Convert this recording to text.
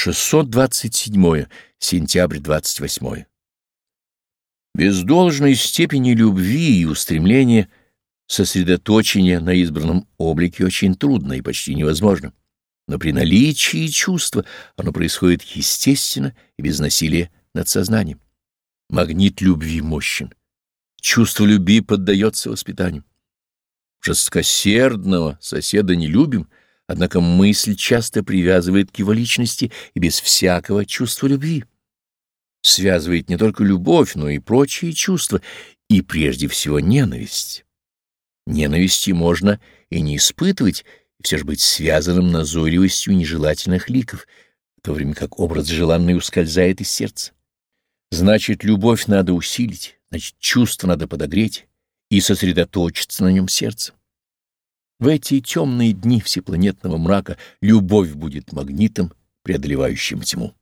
627. Сентябрь 28. Без должной степени любви и устремления сосредоточение на избранном облике очень трудно и почти невозможно. Но при наличии чувства оно происходит естественно и без насилия над сознанием. Магнит любви мощен. Чувство любви поддается воспитанию. Жесткосердного соседа не любим, однако мысль часто привязывает к его личности и без всякого чувства любви. Связывает не только любовь, но и прочие чувства, и прежде всего ненависть. Ненависти можно и не испытывать, и все же быть связанным назойливостью нежелательных ликов, в то время как образ желанный ускользает из сердца. Значит, любовь надо усилить, значит, чувство надо подогреть и сосредоточиться на нем сердцем. В эти темные дни всепланетного мрака любовь будет магнитом, преодолевающим тьму.